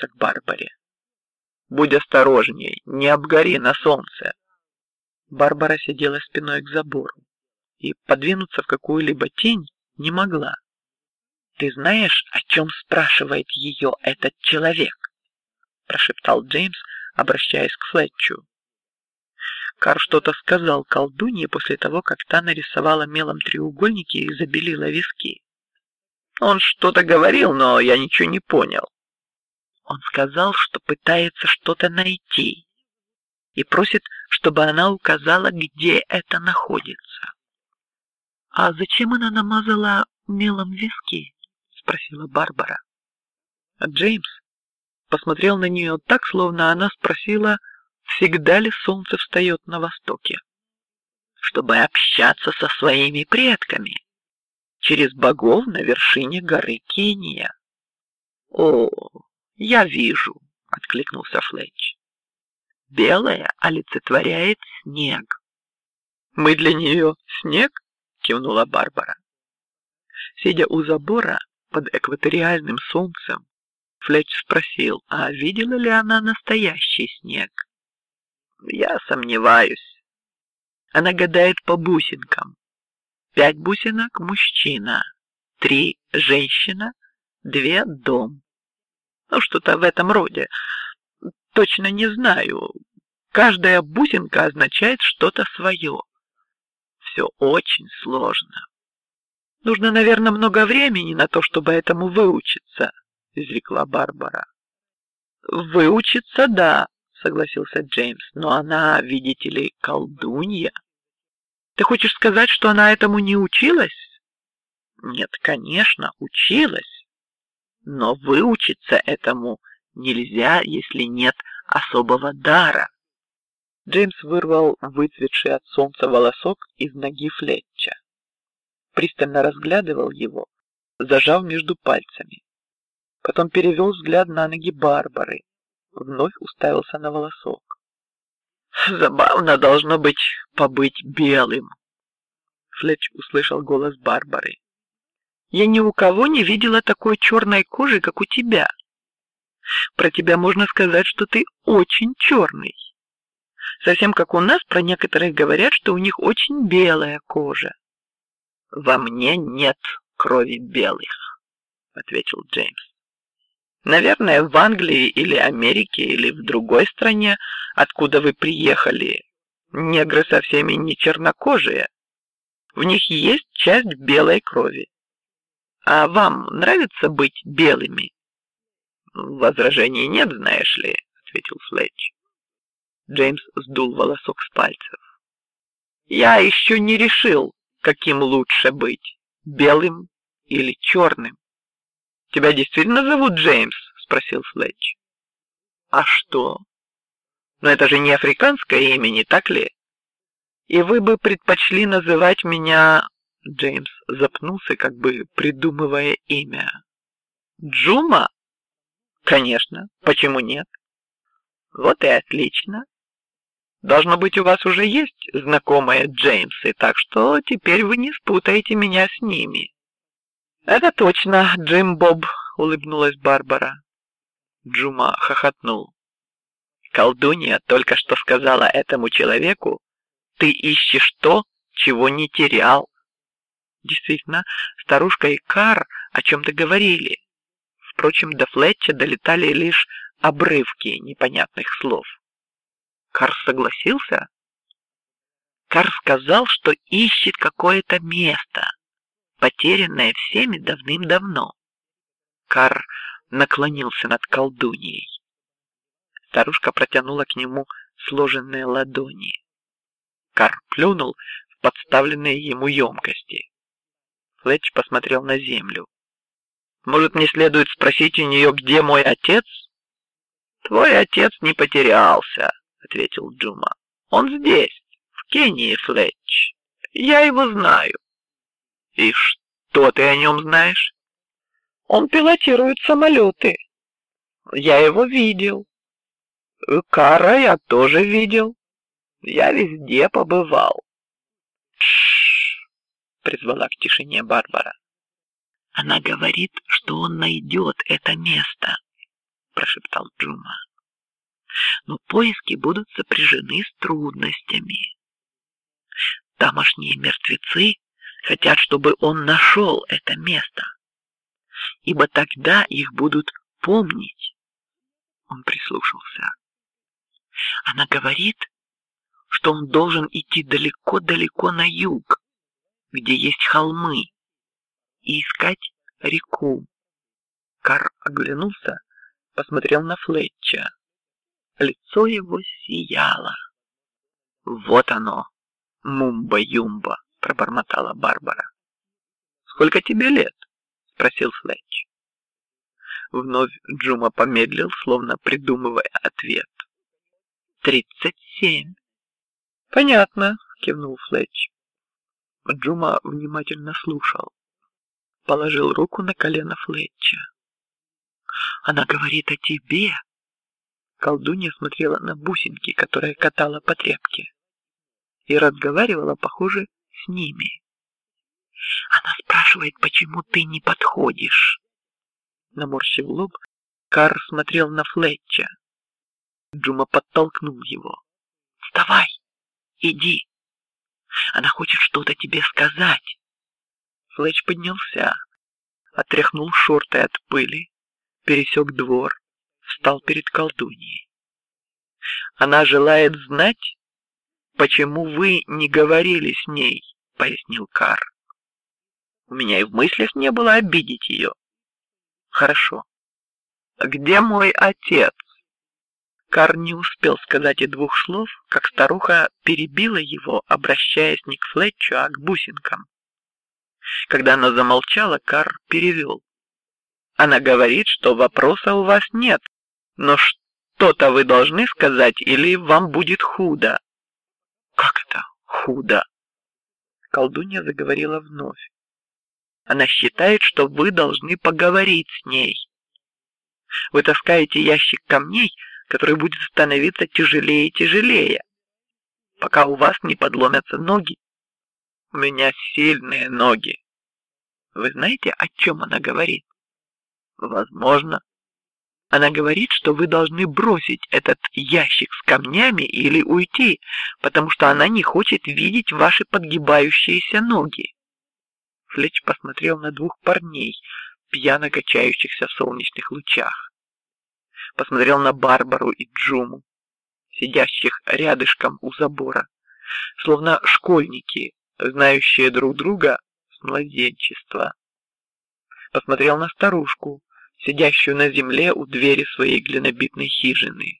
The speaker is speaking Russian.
повернулся к Барбаре. Будь осторожней, не обгори на солнце. Барбара сидела спиной к забору и подвинуться в какую-либо тень не могла. Ты знаешь, о чем спрашивает ее этот человек? прошептал Джеймс, обращаясь к Флетчу. Кар что-то сказал колдунье после того, как та нарисовала мелом треугольники и забелила виски. Он что-то говорил, но я ничего не понял. Он сказал, что пытается что-то найти и просит, чтобы она указала, где это находится. А зачем она намазала мелом виски? спросила Барбара. А Джеймс посмотрел на нее так, словно она спросила, всегда ли солнце встает на востоке. Чтобы общаться со своими предками через богов на вершине горы Кения. О, я вижу, откликнулся Флетч. Белое олицетворяет снег. Мы для нее снег, кивнула Барбара. Сидя у забора под экваториальным солнцем, Флетч спросил, а видела ли она настоящий снег? Я сомневаюсь. Она гадает по бусинкам. Пять бусинок мужчина, три женщина, две дом. Ну что-то в этом роде. Точно не знаю. Каждая бусинка означает что-то свое. Все очень сложно. Нужно, наверное, много времени на то, чтобы этому выучиться, изрекла Барбара. Выучиться, да, согласился Джеймс, но она, видите ли, колдунья. Ты хочешь сказать, что она этому не училась? Нет, конечно, училась, но выучиться этому нельзя, если нет особого дара. Джеймс вырвал выцветший от солнца волосок из ноги Флетча, пристально разглядывал его, зажав между пальцами, потом перевел взгляд на ноги Барбары, вновь уставился на волосок. Забавно должно быть побыть белым. Флетч услышал голос Барбары. Я ни у кого не видела такой черной кожи, как у тебя. Про тебя можно сказать, что ты очень черный. Совсем как у нас про некоторых говорят, что у них очень белая кожа. Во мне нет крови белых, ответил Джеймс. Наверное, в Англии или Америке или в другой стране, откуда вы приехали, негры со всеми не чернокожие. В них есть часть белой крови. А вам нравится быть белыми? Возражений нет, знаешь ли, ответил Флетч. Джеймс сдул волосок с пальцев. Я еще не решил, каким лучше быть, белым или черным. Тебя действительно зовут Джеймс? – спросил Флетч. А что? Но это же не африканское имя, не так ли? И вы бы предпочли называть меня Джеймс запнулся, как бы придумывая имя. Джума? Конечно. Почему нет? Вот и отлично. Должно быть, у вас уже есть знакомые Джеймсы, так что теперь вы не спутаете меня с ними. Это точно, Джим Боб, улыбнулась Барбара. Джума хохотнул. Колдунья только что сказала этому человеку: ты ищешь то, чего не терял. Действительно, старушка и Кар о чем-то говорили. Впрочем, до Флетча долетали лишь обрывки непонятных слов. Кар согласился. Кар сказал, что ищет какое-то место потерянное всеми давным-давно. Кар наклонился над колдуньей. Старушка протянула к нему сложенные ладони. Кар плюнул в подставленные ему емкости. Флетч посмотрел на землю. Может, мне следует спросить у нее, где мой отец? Твой отец не потерялся, ответил Джума. Он здесь, в Кении, Флетч. Я его знаю. И что ты о нем знаешь? Он пилотирует самолеты. Я его видел. Кара я тоже видел. Я везде побывал. Шш, призвала к тишине Барбара. Она говорит, что он найдет это место. прошептал Джума. Но поиски будут сопряжены с трудностями. Тамошние мертвецы хотят, чтобы он нашел это место, ибо тогда их будут помнить. Он прислушался. Она говорит, что он должен идти далеко-далеко на юг, где есть холмы, и искать реку. Кар оглянулся, посмотрел на Флетча. Лицо его сияло. Вот оно, мумба-юмба, пробормотала Барбара. Сколько тебе лет? спросил Флетч. Вновь Джума помедлил, словно придумывая ответ. Тридцать семь. Понятно, кивнул Флетч. Джума внимательно слушал, положил руку на колено Флетча. Она говорит о тебе. Колдунья смотрела на бусинки, которые катала по тряпке, и разговаривала, похоже, с ними. Она спрашивает, почему ты не подходишь. Наморщив лоб, Кар смотрел на Флетча. Джума подтолкнул его. Вставай, иди. Она хочет что-то тебе сказать. Флетч поднялся, отряхнул шорты от пыли, пересек двор, встал перед колдуньей. Она желает знать, почему вы не говорили с ней, пояснил Кар. У меня и в мыслях не было обидеть ее. Хорошо. Где мой отец? Кар не успел сказать и двух слов, как старуха перебила его, обращаясь не к Флетчу, а к бусинкам. Когда она замолчала, Кар перевел. Она говорит, что вопроса у вас нет, но что-то вы должны сказать, или вам будет худо. Как это худо? Колдунья заговорила вновь. Она считает, что вы должны поговорить с ней. Вы таскаете ящик камней который будет становиться тяжелее и тяжелее, пока у вас не подломятся ноги. У меня сильные ноги. Вы знаете, о чем она говорит? Возможно. Она говорит, что вы должны бросить этот ящик с камнями или уйти, потому что она не хочет видеть ваши подгибающиеся ноги. Флетч посмотрел на двух парней, пьяно качающихся в солнечных лучах посмотрел на Барбару и Джуму, сидящих рядышком у забора, словно школьники, знающие друг друга с младенчества. Посмотрел на старушку, сидящую на земле у двери своей глинобитной хижины,